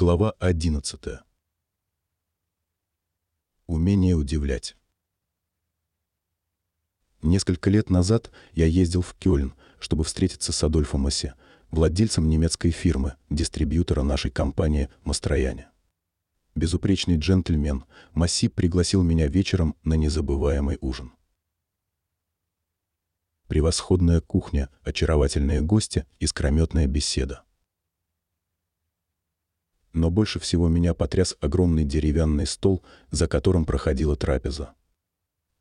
Глава 11. Умение удивлять. Несколько лет назад я ездил в Кёльн, чтобы встретиться с Адольфом Массе, владельцем немецкой фирмы, дистрибьютора нашей компании «Мастрояне». Безупречный джентльмен Масси пригласил меня вечером на незабываемый ужин. Превосходная кухня, очаровательные гости, искрометная беседа но больше всего меня потряс огромный деревянный стол, за которым проходила трапеза.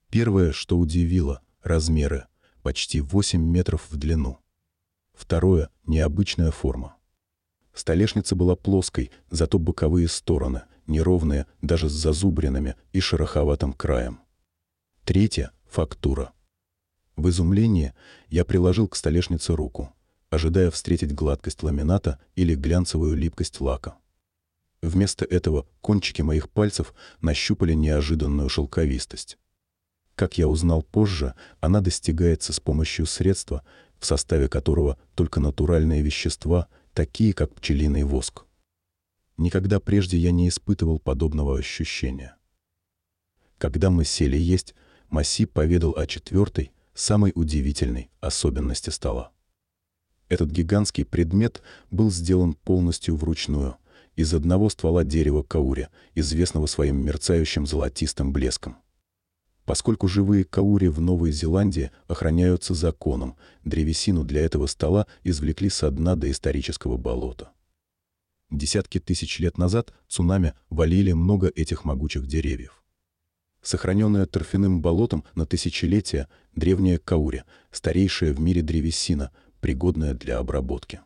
Первое, что удивило — размеры, почти 8 метров в длину. Второе — необычная форма. Столешница была плоской, зато боковые стороны, неровные, даже с зазубринами и шероховатым краем. Третье — фактура. В изумлении я приложил к столешнице руку, ожидая встретить гладкость ламината или глянцевую липкость лака. Вместо этого кончики моих пальцев нащупали неожиданную шелковистость. Как я узнал позже, она достигается с помощью средства, в составе которого только натуральные вещества, такие как пчелиный воск. Никогда прежде я не испытывал подобного ощущения. Когда мы сели есть, Масси поведал о четвертой, самой удивительной особенности стола. Этот гигантский предмет был сделан полностью вручную — из одного ствола дерева каури, известного своим мерцающим золотистым блеском. Поскольку живые каури в Новой Зеландии охраняются законом, древесину для этого стола извлекли со дна доисторического болота. Десятки тысяч лет назад цунами валили много этих могучих деревьев. Сохраненная торфяным болотом на тысячелетия древняя каури, старейшая в мире древесина, пригодная для обработки.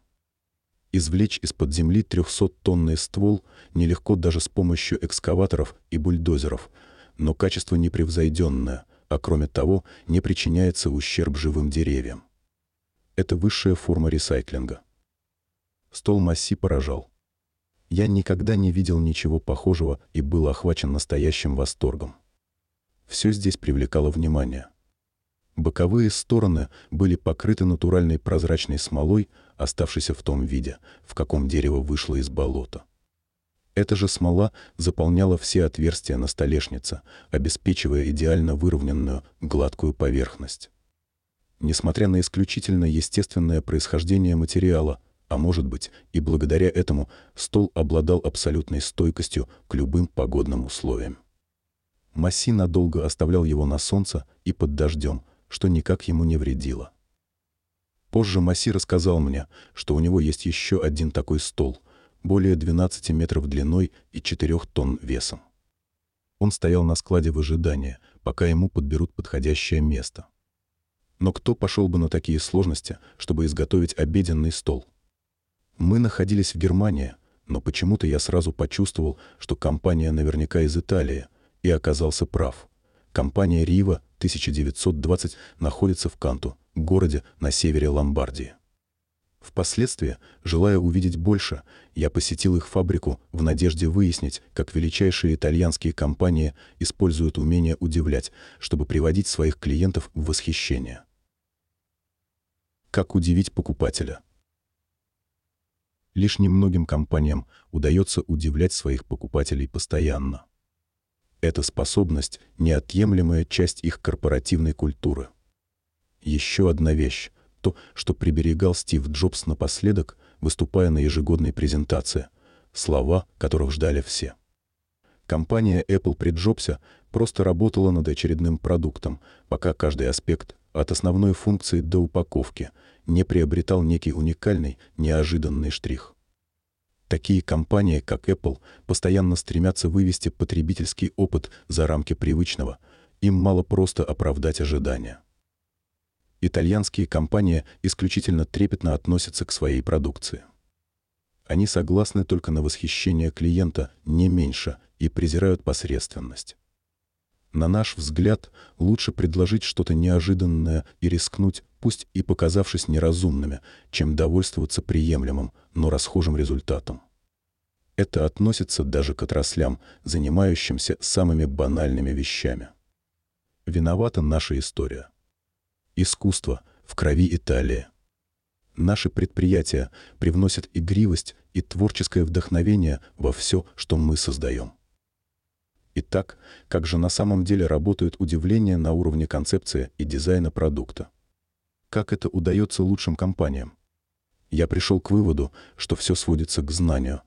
Извлечь из-под земли 300-тонный ствол нелегко даже с помощью экскаваторов и бульдозеров, но качество непревзойденное, а кроме того не причиняется ущерб живым деревьям. Это высшая форма ресайклинга. Стол Масси поражал. Я никогда не видел ничего похожего и был охвачен настоящим восторгом. Все здесь привлекало внимание. Боковые стороны были покрыты натуральной прозрачной смолой, оставшейся в том виде, в каком дерево вышло из болота. Эта же смола заполняла все отверстия на столешнице, обеспечивая идеально выровненную, гладкую поверхность. Несмотря на исключительно естественное происхождение материала, а может быть и благодаря этому, стол обладал абсолютной стойкостью к любым погодным условиям. Масси надолго оставлял его на солнце и под дождем, что никак ему не вредило. Позже Масси рассказал мне, что у него есть еще один такой стол, более 12 метров длиной и 4 тонн весом. Он стоял на складе в ожидании, пока ему подберут подходящее место. Но кто пошел бы на такие сложности, чтобы изготовить обеденный стол? Мы находились в Германии, но почему-то я сразу почувствовал, что компания наверняка из Италии, и оказался прав. Компания «Рива» 1920 находится в Канту, городе на севере Ломбардии. Впоследствии, желая увидеть больше, я посетил их фабрику в надежде выяснить, как величайшие итальянские компании используют умение удивлять, чтобы приводить своих клиентов в восхищение. Как удивить покупателя? Лишь немногим компаниям удается удивлять своих покупателей постоянно. Эта способность — неотъемлемая часть их корпоративной культуры. Еще одна вещь — то, что приберегал Стив Джобс напоследок, выступая на ежегодной презентации. Слова, которых ждали все. Компания Apple при Джобсе просто работала над очередным продуктом, пока каждый аспект, от основной функции до упаковки, не приобретал некий уникальный, неожиданный штрих. Такие компании, как Apple, постоянно стремятся вывести потребительский опыт за рамки привычного. Им мало просто оправдать ожидания. Итальянские компании исключительно трепетно относятся к своей продукции. Они согласны только на восхищение клиента, не меньше, и презирают посредственность. На наш взгляд, лучше предложить что-то неожиданное и рискнуть, пусть и показавшись неразумными, чем довольствоваться приемлемым, но расхожим результатом. Это относится даже к отраслям, занимающимся самыми банальными вещами. Виновата наша история. Искусство в крови Италии. Наши предприятия привносят игривость и творческое вдохновение во все, что мы создаем. Итак, как же на самом деле работают удивления на уровне концепции и дизайна продукта? Как это удается лучшим компаниям? Я пришел к выводу, что все сводится к знанию.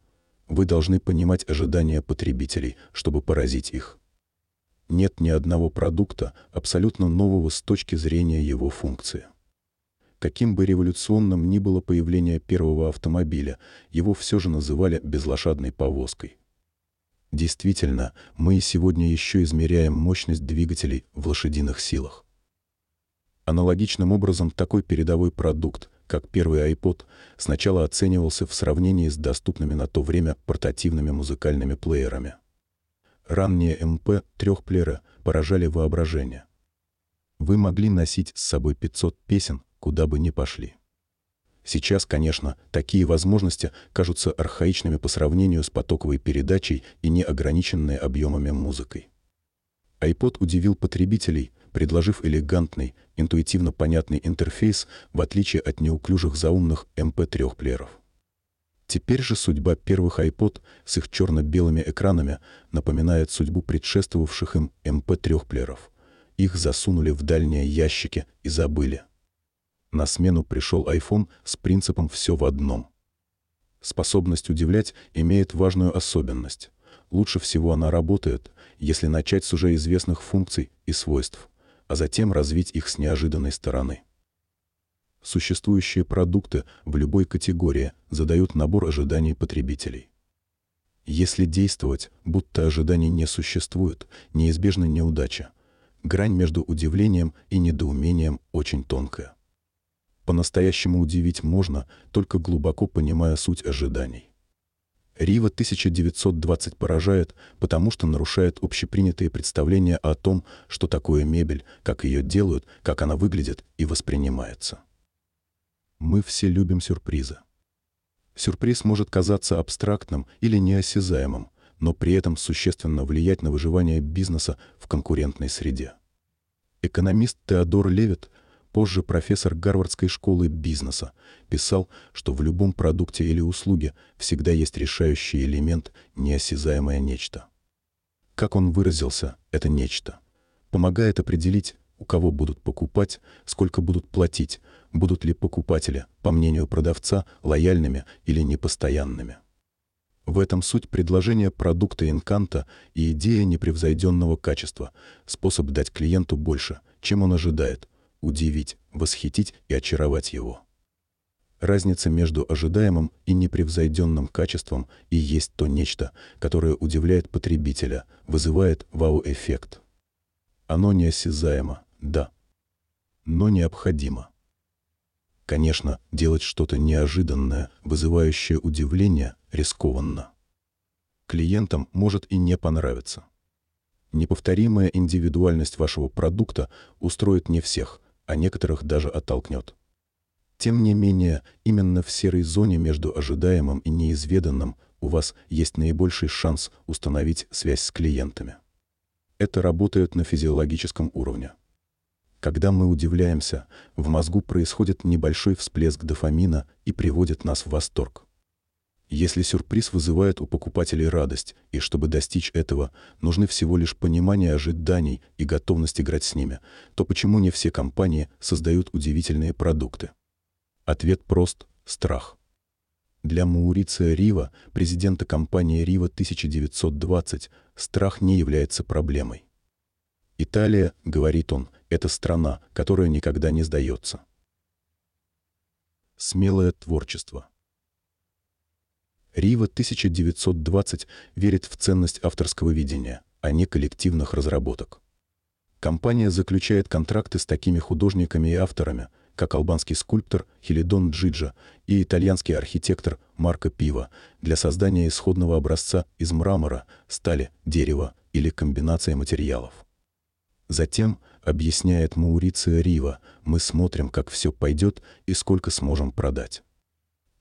Вы должны понимать ожидания потребителей, чтобы поразить их. Нет ни одного продукта абсолютно нового с точки зрения его функции. Каким бы революционным ни было появление первого автомобиля, его все же называли безлошадной повозкой. Действительно, мы и сегодня еще измеряем мощность двигателей в лошадиных силах. Аналогичным образом такой передовой продукт, как первый iPod, сначала оценивался в сравнении с доступными на то время портативными музыкальными плеерами. Ранние MP3-плееры поражали воображение. Вы могли носить с собой 500 песен, куда бы ни пошли. Сейчас, конечно, такие возможности кажутся архаичными по сравнению с потоковой передачей и неограниченной объемами музыкой. iPod удивил потребителей, предложив элегантный, интуитивно понятный интерфейс, в отличие от неуклюжих заумных MP3-плееров. Теперь же судьба первых iPod с их черно-белыми экранами напоминает судьбу предшествовавших им MP3-плееров. Их засунули в дальние ящики и забыли. На смену пришел iPhone с принципом «все в одном». Способность удивлять имеет важную особенность. Лучше всего она работает, если начать с уже известных функций и свойств, а затем развить их с неожиданной стороны. Существующие продукты в любой категории задают набор ожиданий потребителей. Если действовать, будто ожиданий не существует, неизбежна неудача. Грань между удивлением и недоумением очень тонкая. По-настоящему удивить можно, только глубоко понимая суть ожиданий. Рива 1920 поражает, потому что нарушает общепринятые представления о том, что такое мебель, как ее делают, как она выглядит и воспринимается. Мы все любим сюрпризы. Сюрприз может казаться абстрактным или неосязаемым, но при этом существенно влиять на выживание бизнеса в конкурентной среде. Экономист Теодор Левит позже профессор Гарвардской школы бизнеса, писал, что в любом продукте или услуге всегда есть решающий элемент неосязаемое нечто. Как он выразился, это нечто. Помогает определить, у кого будут покупать, сколько будут платить, будут ли покупатели, по мнению продавца, лояльными или непостоянными. В этом суть предложения продукта Инканта и идея непревзойденного качества, способ дать клиенту больше, чем он ожидает, удивить, восхитить и очаровать его. Разница между ожидаемым и непревзойденным качеством и есть то нечто, которое удивляет потребителя, вызывает вау-эффект. Оно неосязаемо, да, но необходимо. Конечно, делать что-то неожиданное, вызывающее удивление, рискованно. Клиентам может и не понравиться. Неповторимая индивидуальность вашего продукта устроит не всех, а некоторых даже оттолкнет. Тем не менее, именно в серой зоне между ожидаемым и неизведанным у вас есть наибольший шанс установить связь с клиентами. Это работает на физиологическом уровне. Когда мы удивляемся, в мозгу происходит небольшой всплеск дофамина и приводит нас в восторг. Если сюрприз вызывает у покупателей радость, и чтобы достичь этого, нужны всего лишь понимание ожиданий и готовность играть с ними, то почему не все компании создают удивительные продукты? Ответ прост – страх. Для Мауриция Рива, президента компании Рива 1920, страх не является проблемой. Италия, говорит он, это страна, которая никогда не сдается. Смелое творчество – Рива 1920 верит в ценность авторского видения, а не коллективных разработок. Компания заключает контракты с такими художниками и авторами, как албанский скульптор Хелидон Джиджа и итальянский архитектор Марко Пива для создания исходного образца из мрамора, стали, дерева или комбинации материалов. Затем, объясняет Маурицио Рива, мы смотрим, как все пойдет и сколько сможем продать.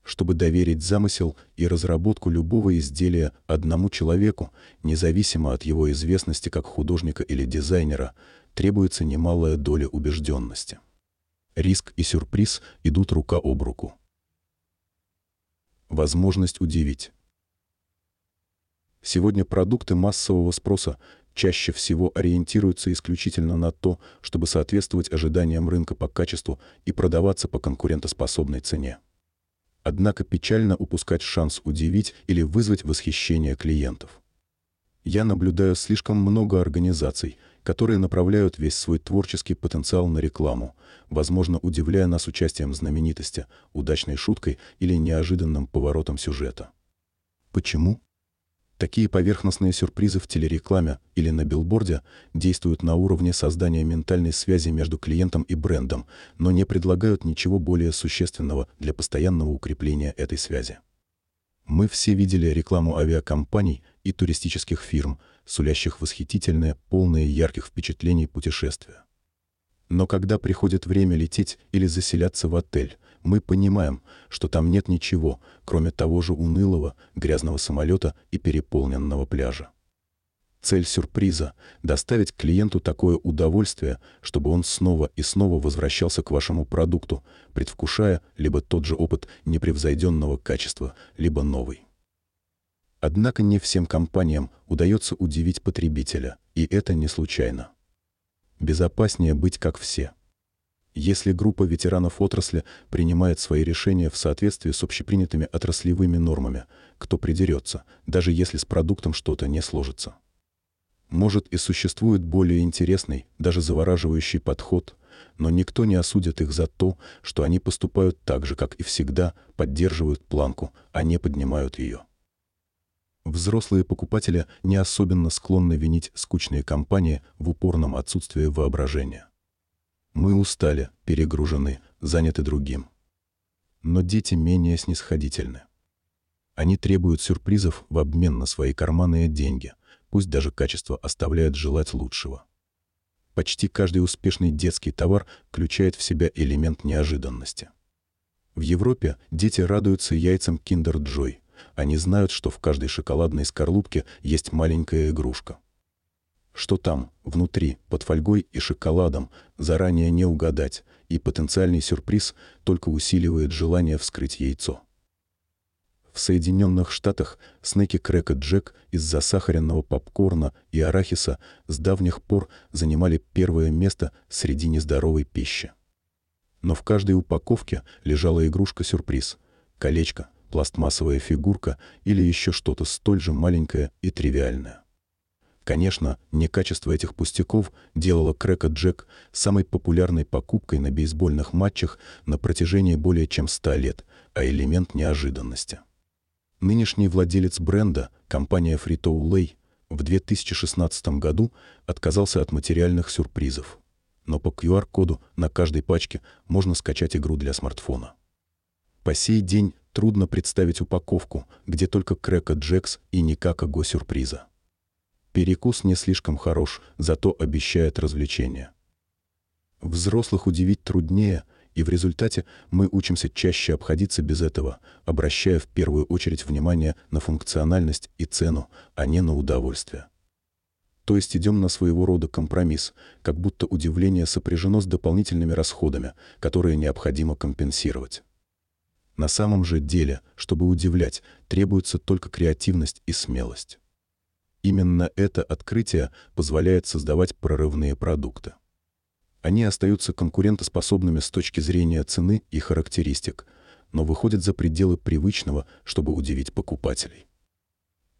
Чтобы доверить замысел и разработку любого изделия одному человеку, независимо от его известности как художника или дизайнера, требуется немалая доля убежденности. Риск и сюрприз идут рука об руку. Возможность удивить. Сегодня продукты массового спроса чаще всего ориентируются исключительно на то, чтобы соответствовать ожиданиям рынка по качеству и продаваться по конкурентоспособной цене. Однако печально упускать шанс удивить или вызвать восхищение клиентов. Я наблюдаю слишком много организаций, которые направляют весь свой творческий потенциал на рекламу, возможно, удивляя нас участием знаменитости, удачной шуткой или неожиданным поворотом сюжета. Почему? Такие поверхностные сюрпризы в телерекламе или на билборде действуют на уровне создания ментальной связи между клиентом и брендом, но не предлагают ничего более существенного для постоянного укрепления этой связи. Мы все видели рекламу авиакомпаний и туристических фирм, сулящих восхитительные, полные ярких впечатлений путешествия. Но когда приходит время лететь или заселяться в отель, мы понимаем, что там нет ничего, кроме того же унылого, грязного самолета и переполненного пляжа. Цель сюрприза – доставить клиенту такое удовольствие, чтобы он снова и снова возвращался к вашему продукту, предвкушая либо тот же опыт непревзойденного качества, либо новый. Однако не всем компаниям удается удивить потребителя, и это не случайно. Безопаснее быть как все – если группа ветеранов отрасли принимает свои решения в соответствии с общепринятыми отраслевыми нормами, кто придерется, даже если с продуктом что-то не сложится. Может и существует более интересный, даже завораживающий подход, но никто не осудит их за то, что они поступают так же, как и всегда, поддерживают планку, а не поднимают ее. Взрослые покупатели не особенно склонны винить скучные компании в упорном отсутствии воображения. Мы устали, перегружены, заняты другим. Но дети менее снисходительны. Они требуют сюрпризов в обмен на свои карманные деньги, пусть даже качество оставляет желать лучшего. Почти каждый успешный детский товар включает в себя элемент неожиданности. В Европе дети радуются яйцам Kinder Joy. Они знают, что в каждой шоколадной скорлупке есть маленькая игрушка. Что там, внутри, под фольгой и шоколадом, заранее не угадать, и потенциальный сюрприз только усиливает желание вскрыть яйцо. В Соединенных Штатах снеки Крэка Джек из засахаренного попкорна и арахиса с давних пор занимали первое место среди нездоровой пищи. Но в каждой упаковке лежала игрушка-сюрприз – колечко, пластмассовая фигурка или еще что-то столь же маленькое и тривиальное. Конечно, не качество этих пустяков делало Крэка Джек самой популярной покупкой на бейсбольных матчах на протяжении более чем 100 лет, а элемент неожиданности. Нынешний владелец бренда, компания Frito-Lay, в 2016 году отказался от материальных сюрпризов. Но по QR-коду на каждой пачке можно скачать игру для смартфона. По сей день трудно представить упаковку, где только Крэка Джекс и никакого сюрприза. Перекус не слишком хорош, зато обещает развлечения. Взрослых удивить труднее, и в результате мы учимся чаще обходиться без этого, обращая в первую очередь внимание на функциональность и цену, а не на удовольствие. То есть идем на своего рода компромисс, как будто удивление сопряжено с дополнительными расходами, которые необходимо компенсировать. На самом же деле, чтобы удивлять, требуется только креативность и смелость. Именно это открытие позволяет создавать прорывные продукты. Они остаются конкурентоспособными с точки зрения цены и характеристик, но выходят за пределы привычного, чтобы удивить покупателей.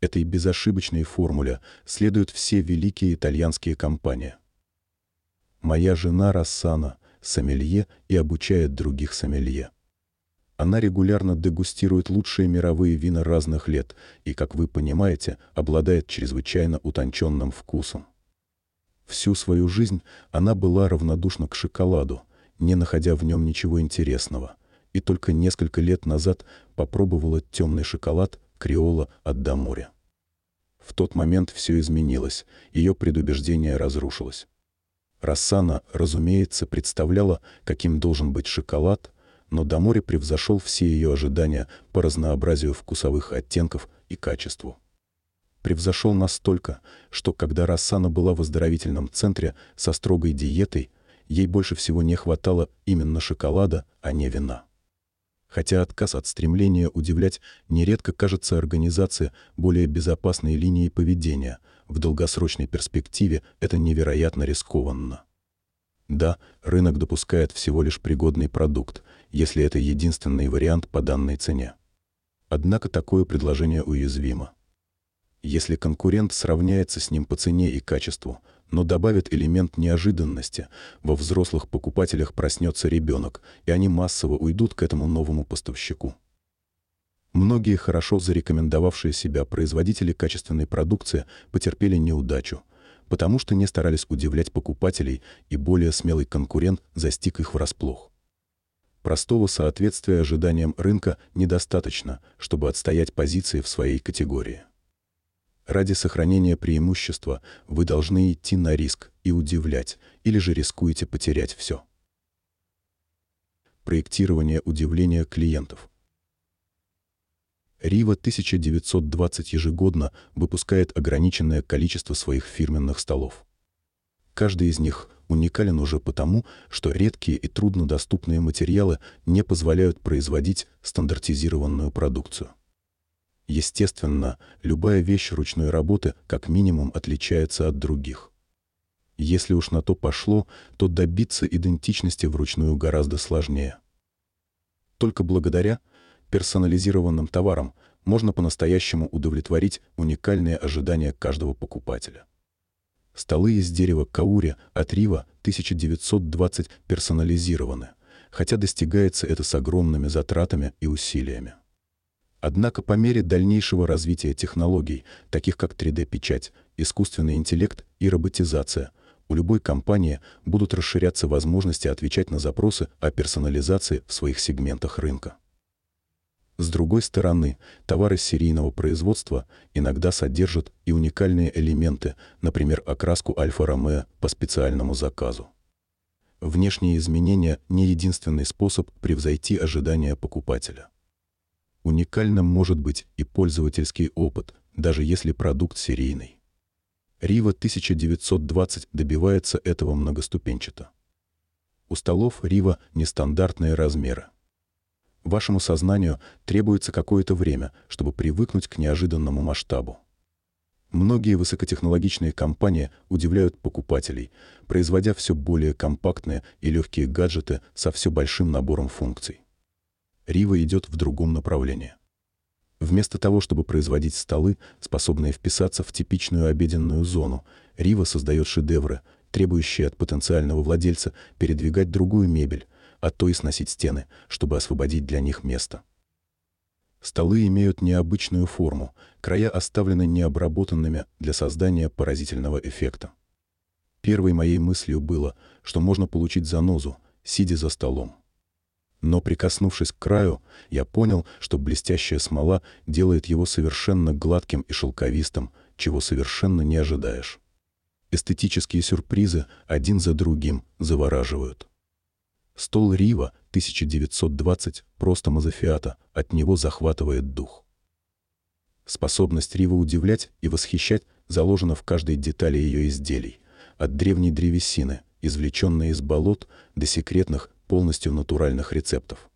Этой безошибочной формуле следуют все великие итальянские компании. Моя жена Рассана – сомелье и обучает других сомелье. Она регулярно дегустирует лучшие мировые вина разных лет и, как вы понимаете, обладает чрезвычайно утонченным вкусом. Всю свою жизнь она была равнодушна к шоколаду, не находя в нем ничего интересного, и только несколько лет назад попробовала темный шоколад Криола от Даморя. В тот момент все изменилось, ее предубеждение разрушилось. Рассана, разумеется, представляла, каким должен быть шоколад, но Дамори превзошел все ее ожидания по разнообразию вкусовых оттенков и качеству. Превзошел настолько, что когда Рассана была в оздоровительном центре со строгой диетой, ей больше всего не хватало именно шоколада, а не вина. Хотя отказ от стремления удивлять нередко кажется организации более безопасной линией поведения, в долгосрочной перспективе это невероятно рискованно. Да, рынок допускает всего лишь пригодный продукт, если это единственный вариант по данной цене. Однако такое предложение уязвимо. Если конкурент сравняется с ним по цене и качеству, но добавит элемент неожиданности, во взрослых покупателях проснется ребенок, и они массово уйдут к этому новому поставщику. Многие хорошо зарекомендовавшие себя производители качественной продукции потерпели неудачу – потому что не старались удивлять покупателей, и более смелый конкурент застиг их врасплох. Простого соответствия ожиданиям рынка недостаточно, чтобы отстоять позиции в своей категории. Ради сохранения преимущества вы должны идти на риск и удивлять, или же рискуете потерять все. Проектирование удивления клиентов – Рива 1920 ежегодно выпускает ограниченное количество своих фирменных столов. Каждый из них уникален уже потому, что редкие и труднодоступные материалы не позволяют производить стандартизированную продукцию. Естественно, любая вещь ручной работы как минимум отличается от других. Если уж на то пошло, то добиться идентичности вручную гораздо сложнее. Только благодаря персонализированным товаром можно по-настоящему удовлетворить уникальные ожидания каждого покупателя. Столы из дерева каури от Рива 1920 персонализированы, хотя достигается это с огромными затратами и усилиями. Однако по мере дальнейшего развития технологий, таких как 3D-печать, искусственный интеллект и роботизация, у любой компании будут расширяться возможности отвечать на запросы о персонализации в своих сегментах рынка. С другой стороны, товары серийного производства иногда содержат и уникальные элементы, например, окраску Альфа-Ромео по специальному заказу. Внешние изменения – не единственный способ превзойти ожидания покупателя. Уникальным может быть и пользовательский опыт, даже если продукт серийный. Рива 1920 добивается этого многоступенчато. У столов Рива нестандартные размеры. Вашему сознанию требуется какое-то время, чтобы привыкнуть к неожиданному масштабу. Многие высокотехнологичные компании удивляют покупателей, производя все более компактные и легкие гаджеты со все большим набором функций. Рива идет в другом направлении. Вместо того, чтобы производить столы, способные вписаться в типичную обеденную зону, Рива создает шедевры, требующие от потенциального владельца передвигать другую мебель, а то и сносить стены, чтобы освободить для них место. Столы имеют необычную форму, края оставлены необработанными для создания поразительного эффекта. Первой моей мыслью было, что можно получить занозу, сидя за столом. Но прикоснувшись к краю, я понял, что блестящая смола делает его совершенно гладким и шелковистым, чего совершенно не ожидаешь. Эстетические сюрпризы один за другим завораживают. Стол Рива 1920 просто мазофиата, от него захватывает дух. Способность Рива удивлять и восхищать заложена в каждой детали ее изделий, от древней древесины, извлеченной из болот, до секретных, полностью натуральных рецептов.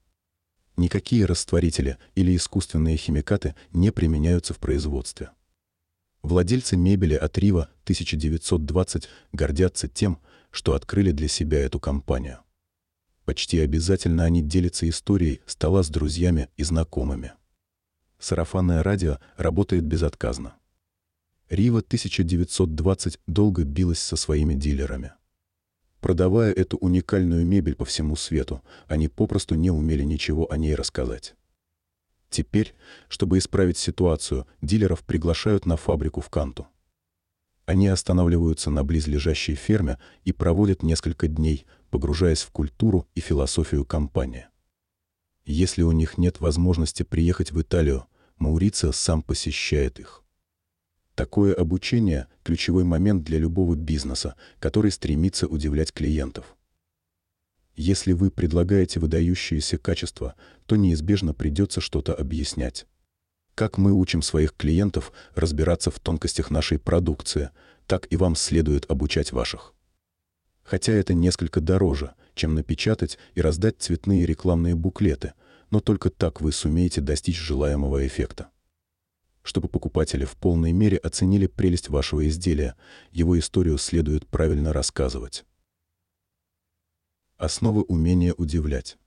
Никакие растворители или искусственные химикаты не применяются в производстве. Владельцы мебели от Рива 1920 гордятся тем, что открыли для себя эту компанию. Почти обязательно они делятся историей стола с друзьями и знакомыми. Сарафанное радио работает безотказно. Рива 1920 долго билась со своими дилерами. Продавая эту уникальную мебель по всему свету, они попросту не умели ничего о ней рассказать. Теперь, чтобы исправить ситуацию, дилеров приглашают на фабрику в Канту. Они останавливаются на близлежащей ферме и проводят несколько дней, погружаясь в культуру и философию компании. Если у них нет возможности приехать в Италию, Маурицио сам посещает их. Такое обучение – ключевой момент для любого бизнеса, который стремится удивлять клиентов. Если вы предлагаете выдающиеся качества, то неизбежно придется что-то объяснять как мы учим своих клиентов разбираться в тонкостях нашей продукции, так и вам следует обучать ваших. Хотя это несколько дороже, чем напечатать и раздать цветные рекламные буклеты, но только так вы сумеете достичь желаемого эффекта. Чтобы покупатели в полной мере оценили прелесть вашего изделия, его историю следует правильно рассказывать. Основы умения удивлять.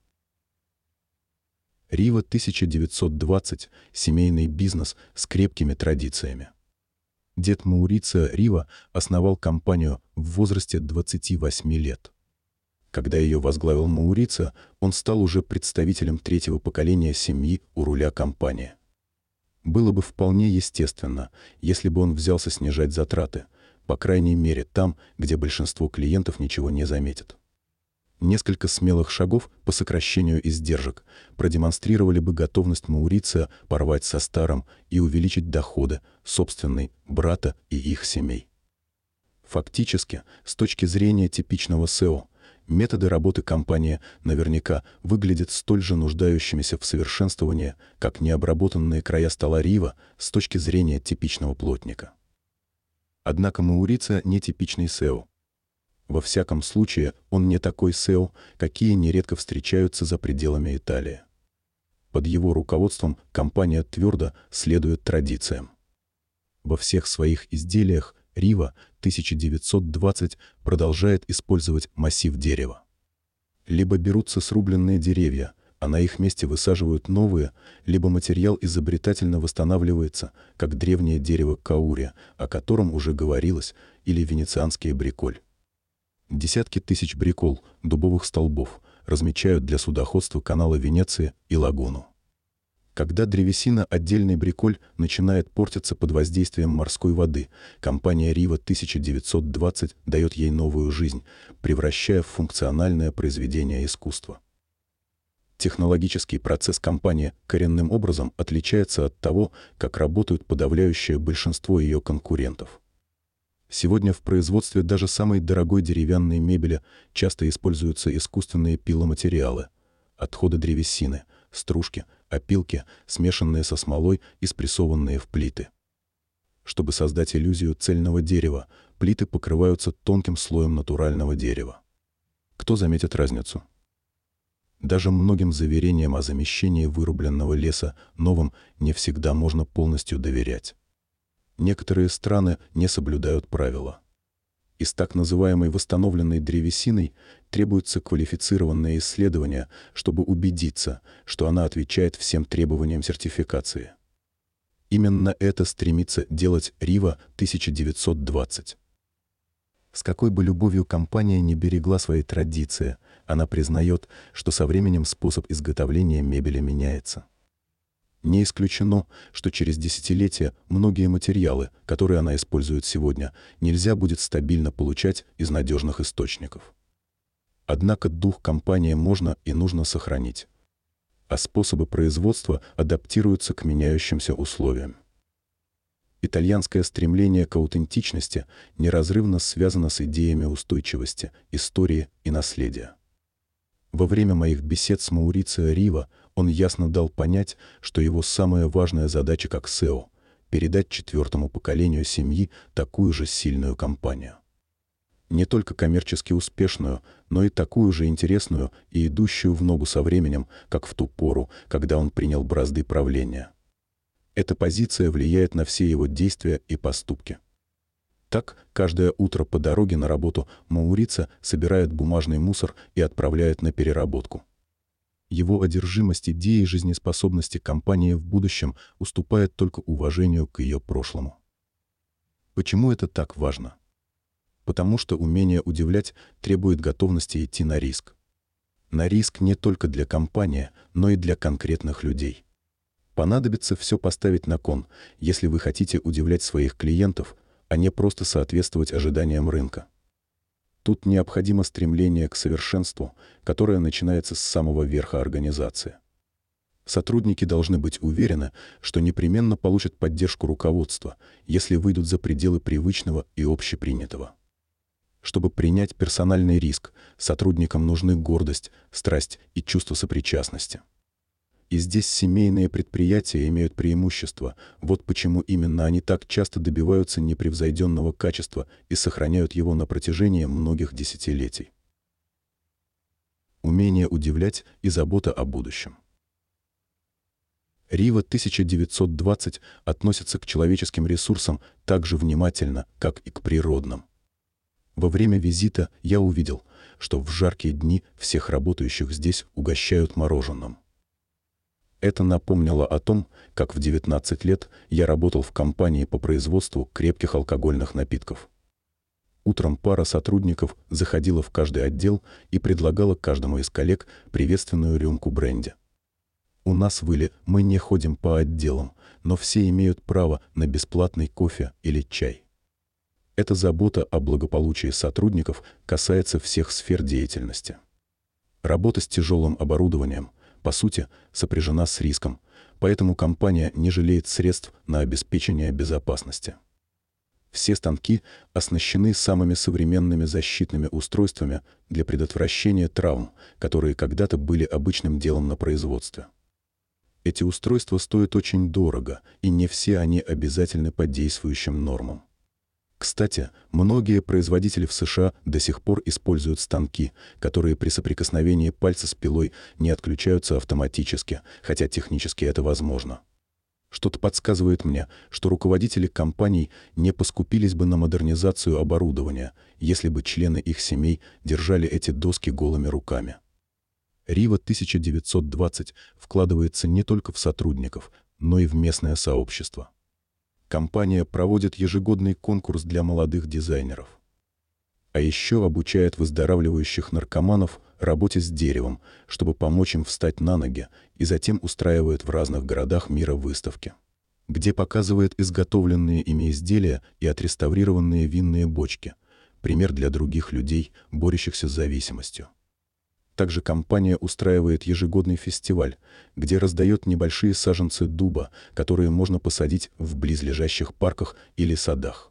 Рива 1920 – семейный бизнес с крепкими традициями. Дед Маурица Рива основал компанию в возрасте 28 лет. Когда ее возглавил Маурица, он стал уже представителем третьего поколения семьи у руля компании. Было бы вполне естественно, если бы он взялся снижать затраты, по крайней мере там, где большинство клиентов ничего не заметит несколько смелых шагов по сокращению издержек продемонстрировали бы готовность Мауриция порвать со старым и увеличить доходы собственной, брата и их семей. Фактически, с точки зрения типичного SEO, методы работы компании наверняка выглядят столь же нуждающимися в совершенствовании, как необработанные края стола Рива с точки зрения типичного плотника. Однако Мауриция не типичный SEO. Во всяком случае, он не такой SEO, какие нередко встречаются за пределами Италии. Под его руководством компания твердо следует традициям. Во всех своих изделиях Рива 1920 продолжает использовать массив дерева. Либо берутся срубленные деревья, а на их месте высаживают новые, либо материал изобретательно восстанавливается, как древнее дерево каури, о котором уже говорилось, или венецианский бриколь. Десятки тысяч брикол, дубовых столбов, размечают для судоходства канала Венеции и лагуну. Когда древесина отдельный бриколь начинает портиться под воздействием морской воды, компания Рива 1920 дает ей новую жизнь, превращая в функциональное произведение искусства. Технологический процесс компании коренным образом отличается от того, как работают подавляющее большинство ее конкурентов. Сегодня в производстве даже самой дорогой деревянной мебели часто используются искусственные пиломатериалы, отходы древесины, стружки, опилки, смешанные со смолой и спрессованные в плиты. Чтобы создать иллюзию цельного дерева, плиты покрываются тонким слоем натурального дерева. Кто заметит разницу? Даже многим заверениям о замещении вырубленного леса новым не всегда можно полностью доверять некоторые страны не соблюдают правила. Из так называемой восстановленной древесиной требуется квалифицированное исследование, чтобы убедиться, что она отвечает всем требованиям сертификации. Именно это стремится делать Рива 1920. С какой бы любовью компания не берегла свои традиции, она признает, что со временем способ изготовления мебели меняется. Не исключено, что через десятилетия многие материалы, которые она использует сегодня, нельзя будет стабильно получать из надежных источников. Однако дух компании можно и нужно сохранить. А способы производства адаптируются к меняющимся условиям. Итальянское стремление к аутентичности неразрывно связано с идеями устойчивости, истории и наследия. Во время моих бесед с Маурицио Рива он ясно дал понять, что его самая важная задача как SEO — передать четвертому поколению семьи такую же сильную компанию. Не только коммерчески успешную, но и такую же интересную и идущую в ногу со временем, как в ту пору, когда он принял бразды правления. Эта позиция влияет на все его действия и поступки. Так, каждое утро по дороге на работу Маурица собирает бумажный мусор и отправляет на переработку. Его одержимость идеей жизнеспособности компании в будущем уступает только уважению к ее прошлому. Почему это так важно? Потому что умение удивлять требует готовности идти на риск. На риск не только для компании, но и для конкретных людей. Понадобится все поставить на кон, если вы хотите удивлять своих клиентов, а не просто соответствовать ожиданиям рынка. Тут необходимо стремление к совершенству, которое начинается с самого верха организации. Сотрудники должны быть уверены, что непременно получат поддержку руководства, если выйдут за пределы привычного и общепринятого. Чтобы принять персональный риск, сотрудникам нужны гордость, страсть и чувство сопричастности. И здесь семейные предприятия имеют преимущество. Вот почему именно они так часто добиваются непревзойденного качества и сохраняют его на протяжении многих десятилетий. Умение удивлять и забота о будущем. Рива 1920 относится к человеческим ресурсам так же внимательно, как и к природным. Во время визита я увидел, что в жаркие дни всех работающих здесь угощают мороженым. Это напомнило о том, как в 19 лет я работал в компании по производству крепких алкогольных напитков. Утром пара сотрудников заходила в каждый отдел и предлагала каждому из коллег приветственную рюмку бренди. У нас в Иле мы не ходим по отделам, но все имеют право на бесплатный кофе или чай. Эта забота о благополучии сотрудников касается всех сфер деятельности. Работа с тяжелым оборудованием, по сути, сопряжена с риском, поэтому компания не жалеет средств на обеспечение безопасности. Все станки оснащены самыми современными защитными устройствами для предотвращения травм, которые когда-то были обычным делом на производстве. Эти устройства стоят очень дорого, и не все они обязательны по действующим нормам. Кстати, многие производители в США до сих пор используют станки, которые при соприкосновении пальца с пилой не отключаются автоматически, хотя технически это возможно. Что-то подсказывает мне, что руководители компаний не поскупились бы на модернизацию оборудования, если бы члены их семей держали эти доски голыми руками. Рива 1920 вкладывается не только в сотрудников, но и в местное сообщество. Компания проводит ежегодный конкурс для молодых дизайнеров. А еще обучает выздоравливающих наркоманов работе с деревом, чтобы помочь им встать на ноги, и затем устраивает в разных городах мира выставки, где показывает изготовленные ими изделия и отреставрированные винные бочки, пример для других людей, борющихся с зависимостью. Также компания устраивает ежегодный фестиваль, где раздает небольшие саженцы дуба, которые можно посадить в близлежащих парках или садах.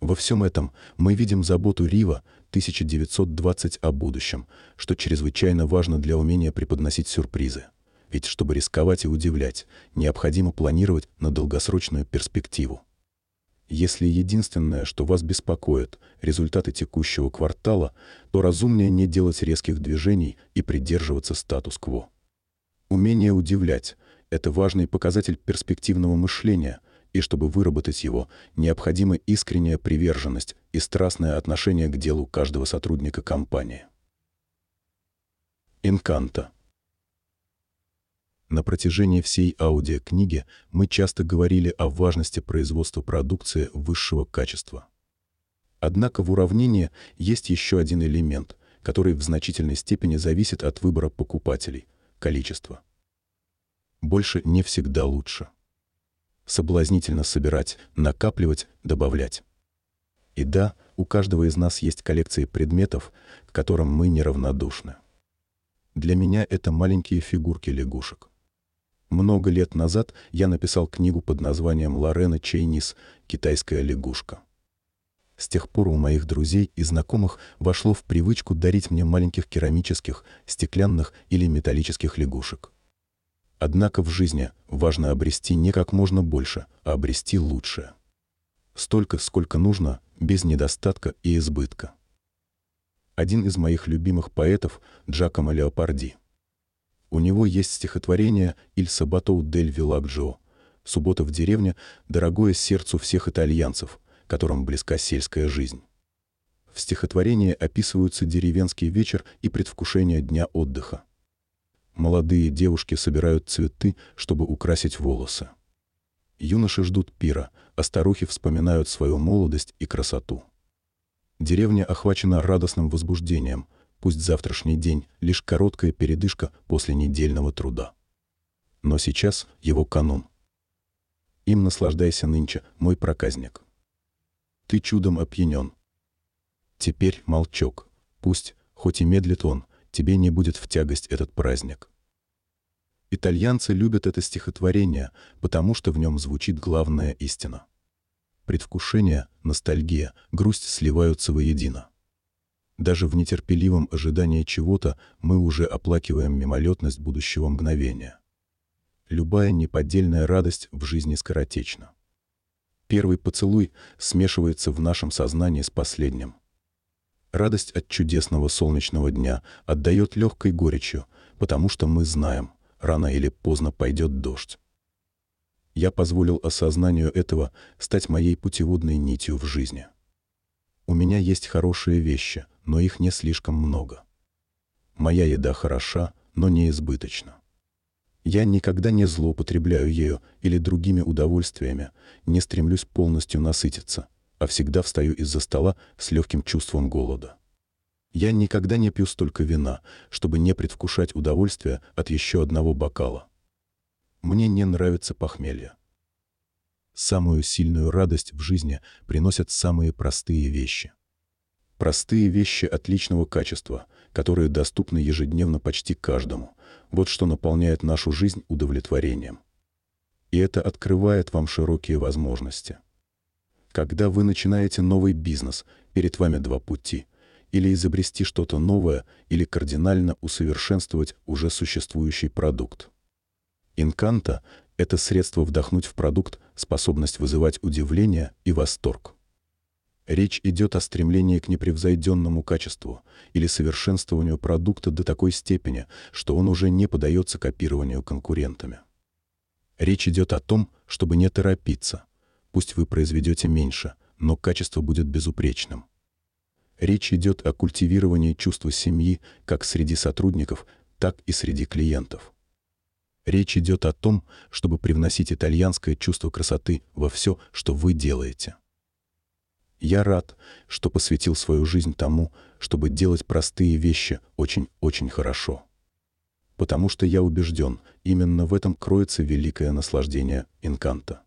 Во всем этом мы видим заботу Рива 1920 о будущем, что чрезвычайно важно для умения преподносить сюрпризы. Ведь чтобы рисковать и удивлять, необходимо планировать на долгосрочную перспективу. Если единственное, что вас беспокоит, результаты текущего квартала, то разумнее не делать резких движений и придерживаться статус-кво. Умение удивлять — это важный показатель перспективного мышления, и чтобы выработать его, необходима искренняя приверженность и страстное отношение к делу каждого сотрудника компании. Инканта на протяжении всей аудиокниги мы часто говорили о важности производства продукции высшего качества. Однако в уравнении есть еще один элемент, который в значительной степени зависит от выбора покупателей – количество. Больше не всегда лучше. Соблазнительно собирать, накапливать, добавлять. И да, у каждого из нас есть коллекции предметов, к которым мы неравнодушны. Для меня это маленькие фигурки лягушек. Много лет назад я написал книгу под названием «Лорена Чейнис. Китайская лягушка». С тех пор у моих друзей и знакомых вошло в привычку дарить мне маленьких керамических, стеклянных или металлических лягушек. Однако в жизни важно обрести не как можно больше, а обрести лучшее. Столько, сколько нужно, без недостатка и избытка. Один из моих любимых поэтов, Джакомо Леопарди, у него есть стихотворение «Иль Сабатоу дель Вилагджо» «Суббота в деревне, дорогое сердцу всех итальянцев, которым близка сельская жизнь». В стихотворении описываются деревенский вечер и предвкушение дня отдыха. Молодые девушки собирают цветы, чтобы украсить волосы. Юноши ждут пира, а старухи вспоминают свою молодость и красоту. Деревня охвачена радостным возбуждением, Пусть завтрашний день — лишь короткая передышка после недельного труда. Но сейчас его канун. Им наслаждайся нынче, мой проказник. Ты чудом опьянен. Теперь молчок. Пусть, хоть и медлит он, тебе не будет в тягость этот праздник. Итальянцы любят это стихотворение, потому что в нем звучит главная истина. Предвкушение, ностальгия, грусть сливаются воедино. Даже в нетерпеливом ожидании чего-то мы уже оплакиваем мимолетность будущего мгновения. Любая неподдельная радость в жизни скоротечна. Первый поцелуй смешивается в нашем сознании с последним. Радость от чудесного солнечного дня отдает легкой горечью, потому что мы знаем, рано или поздно пойдет дождь. Я позволил осознанию этого стать моей путеводной нитью в жизни. У меня есть хорошие вещи, но их не слишком много. Моя еда хороша, но не избыточна. Я никогда не злоупотребляю ею или другими удовольствиями, не стремлюсь полностью насытиться, а всегда встаю из-за стола с легким чувством голода. Я никогда не пью столько вина, чтобы не предвкушать удовольствие от еще одного бокала. Мне не нравится похмелье. Самую сильную радость в жизни приносят самые простые вещи. Простые вещи отличного качества, которые доступны ежедневно почти каждому. Вот что наполняет нашу жизнь удовлетворением. И это открывает вам широкие возможности. Когда вы начинаете новый бизнес, перед вами два пути – или изобрести что-то новое, или кардинально усовершенствовать уже существующий продукт. Инканта — это средство вдохнуть в продукт способность вызывать удивление и восторг. Речь идет о стремлении к непревзойденному качеству или совершенствованию продукта до такой степени, что он уже не подается копированию конкурентами. Речь идет о том, чтобы не торопиться. Пусть вы произведете меньше, но качество будет безупречным. Речь идет о культивировании чувства семьи как среди сотрудников, так и среди клиентов. Речь идет о том, чтобы привносить итальянское чувство красоты во все, что вы делаете. Я рад, что посвятил свою жизнь тому, чтобы делать простые вещи очень-очень хорошо. Потому что я убежден, именно в этом кроется великое наслаждение инканта.